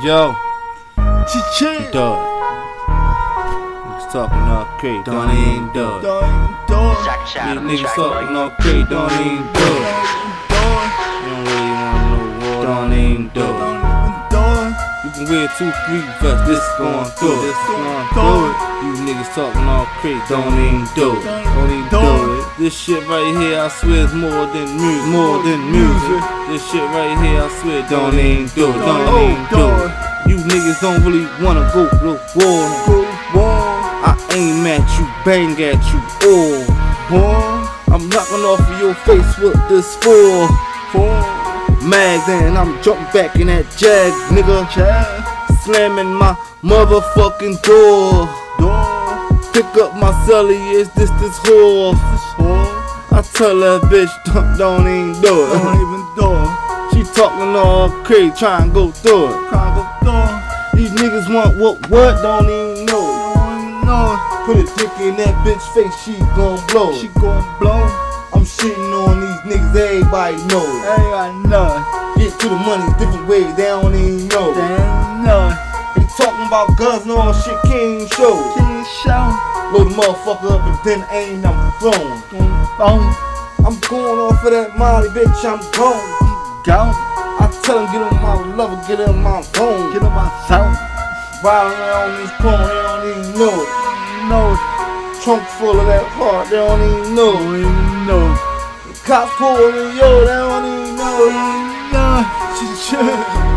Yo, Chichi. dog. Niggas talking all crazy, don't even do it. Jack These shot on the niggas talking all crazy, don't even do it. You don't really want no war, don't even do it. You can wear two, three vests, this going through it. This going through it. You niggas talking all crazy, don't even do it. Don't even do it. This shit right here, I swear, is more than music. More than music. This shit right here, I swear, don't even do it. Don't even oh, do it. You niggas don't really wanna go to war. I aim at you, bang at you, all. I'm knocking off of your face with this four. Mags and I'm jumping back in that jag, nigga. Slamming my motherfucking door. Pick up my celly, is this this whore? I tell that bitch, don't, don't even do it. Don't even do it. She talking all crazy, trying to go through it. Can't go through it. These niggas want what, what, don't even know. it. Don't even know it. Put a dick in that bitch face, she gon' blow. it. She gon' blow. I'm shitting on these niggas, everybody know it. Hey, I know. Get to the money different ways, they don't even know. it. They ain't know. it. They talking about guns and all shit, can't show. it. Can't show. Load the motherfucker up and then aim, I'm thrown. I'm going off of that molly, bitch, I'm gone. Go. I tell him, get on my level, get on my phone. Get on my sound. Riding around these corners, they don't even know it. No. Trunk full of that heart, they don't even know it. even know. Cops pulling yo, they don't even know it. Nah.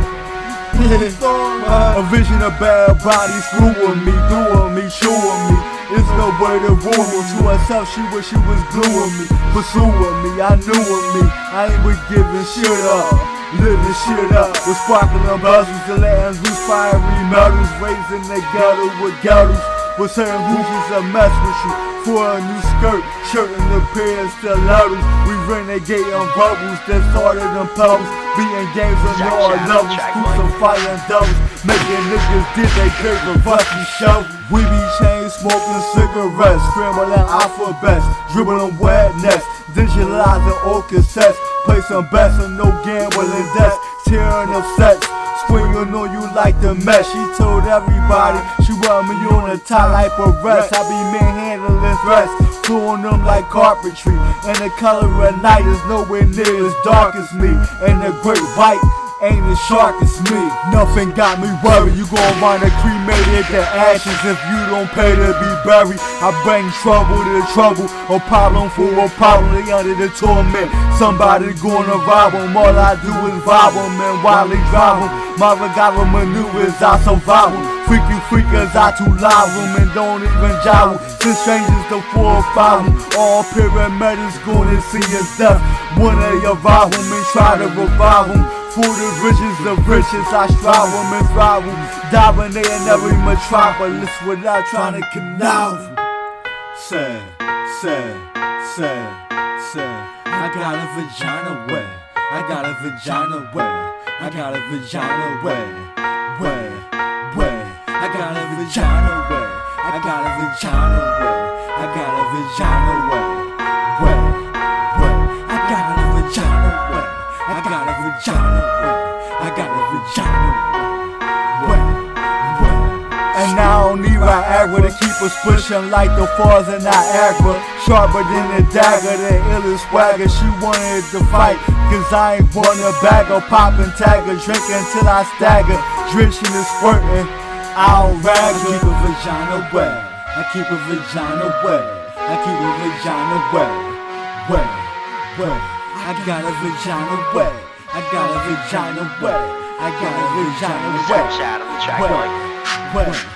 A vision of bad bodies screwing me, doing me, chewing me. It's no way to me. To herself, she wish she was gluing me, pursuing me. I knew of me. I ain't with giving shit up. Living shit up with sparkling buzzers, the lands loose fiery metals, raising the ghetto with ghettos. With certain who's a mess with you for a new skirt, shirt and a pair of stilettos. We renegade on bubbles that started in pebbles, beating games on all levels, crucifying doubles, making niggas did they a rusty show. We be chain smoking cigarettes, scrambling alphabets, dribbling wet nets, digitalizing cassettes, play some bets and no gambling debts, tearing up sets. Swinging on you like the mesh. She told everybody she want me on the top like a rest. I be manhandling threats, throwing them like carpentry. And the color of night is nowhere near as dark as me. And the great white ain't as sharp as me. Nothing got me worried. You gon' wind up cremated to ashes if you don't pay to be buried. I bring trouble to trouble, a problem for a problem. They under the torment. Somebody gonna rob 'em. All I do is rob 'em and while they drive 'em. My regatta maneuvers, I survive 'em. Freaky freakers, I too live 'em and don't even 'em. Since strangers to four or five. All paramedics gonna see his death. When they arrive 'em and try to revive 'em. For the riches of riches, I strive 'em and thrive 'em. Dominating every metropolis without trying to connive. Say, say, say, say. I got a vagina way. I got a vagina way. I got a vagina way. Way, way. I got a vagina way. I got a vagina way. I got a vagina way. Way, way. I got a vagina way. I got a vagina And need Viagra to keep us pushing like the falls in Niagara. Sharper than a dagger, the illest swagger. She wanted to fight, cause I ain't born a bag of poppin' tagger. Drinking till I stagger, drenching and squirting. I'll rag I keep a vagina wet. I keep a vagina wet. I keep a vagina wet. Wet, wet. I got a vagina wet. I got a vagina wet. I got a wet. shot on the track Wet. like Wet.